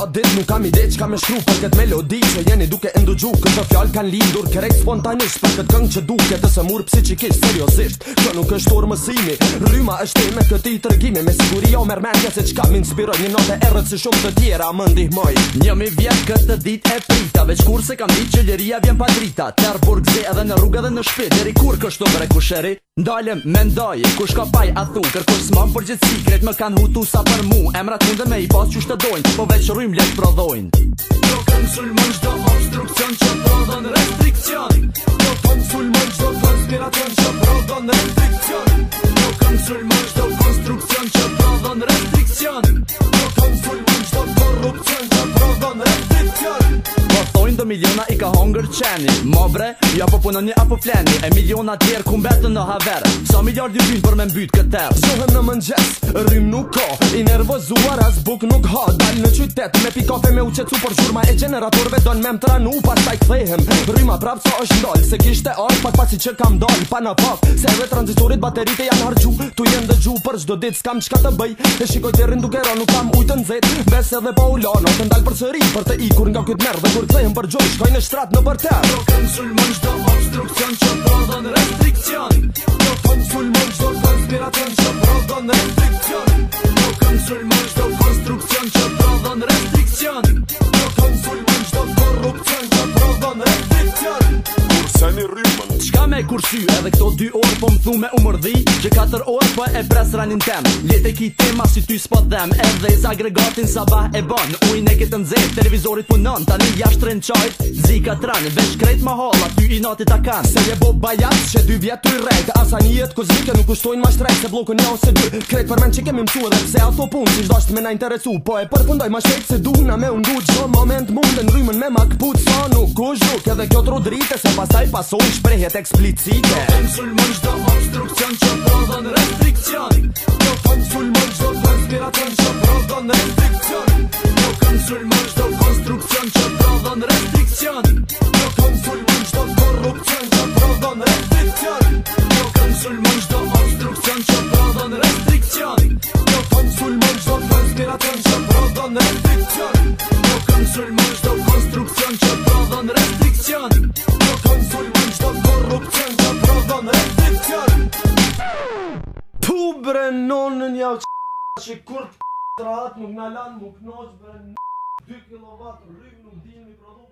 sa dit nuk kam ide qka me shkru për këtë melodi që jeni duke ndugju Këtë fjal kanë lindur kërek spontanisht për këtë këngë që duke të se murë psikikisht seriosisht Që nuk është orë mësimi, rryma është me këti të Me siguri jo mermenja se qka inspiroj një note erët si shumë të tjera më ndihmoj Njëmi vjetë këtë dit e prita, veç kur se kam dit që liria vjen pa drita Terburg edhe në rrugë edhe në shpit, deri kur kështu bre kusheri Ndalem me ndaj, kush ka paj a thun Kërkur s'mam për gjithsi, kret më kan hutu sa për mu Emrat të dhe me i pas që shtë dojnë, po veç rrim lek prodhojnë Do kanë sulmon qdo obstrukcion që prodhon restrikcion Do kanë sulmon qdo konspiracion që prodhon restrikcion Do kanë sulmon qdo konstrukcion që prodhon prodhon restrikcion miliona i ka hunger qeni Mobre, ja jo po punon një apo fleni E miliona tjerë ku mbetë në haverë Sa miliard një bëjnë për me mbytë këtërë Shohën në mëngjes, rrim nuk ko I nervozuar as buk nuk ha Dal në qytet, me pikafe me uqecu Por shurma e generatorve do në me më tranu Pas taj këthejhem, rrima prap co është ndoll Se kishte orë, pak pasi që kam doll Pa në pak, se e transitorit baterite janë hargju Tu jenë dë gju për zdo ditë s'kam qka të bëj E shikoj të rrin duke ro, nuk kam ujtë në zetë Vese pa u lono, të ndalë për sëri Për të ikur nga këtë merë dhe kur këthejhem për Shkojnë në shtratë, në bërte Do konsul më një do obstruksion Që dodo në restriksion Do konsul më një do konspiratën Që dodo në restriksion Do konsul më një do e kur sy Edhe këto dy orë po më thu me umërdi Gje 4 orë po e pres ranin tem Lete e ki tema si ty s'pa dhem Edhe i sa gregatin e bon ujn e këtë nëzit, televizorit punon Tani jashtë rënë qajt, zi ka tran Vesh krejt ma hola, ty i nati ta kan Se je bo bajat, që dy vjet ty rejt Asa një jetë ku zike nuk ushtojnë ma shtrejt Se bloku një ose dy, krejt për men që kemi mësu Edhe pse ato pun, si shdo ashtë me na interesu Po e përpundoj ma shtrejt se du na me undu Gjo moment mund në rymën me mak put, so, nuk, kush, nuk, Il c'est seulement je construction cha provo en restriction. Il c'est seulement je respiration cha provo en restriction. Il c'est seulement je construction cha provo en restriction. Il c'est seulement je corruption cha provo en restriction. Il c'est seulement je construction cha provo en restriction. Il c'est seulement je respiration cha provo en restriction. Il c'est seulement je construction cha bre nonën ja që që kur të rahat nuk në lanë më knoqë bre në 2 kW rrëg nuk dinë mi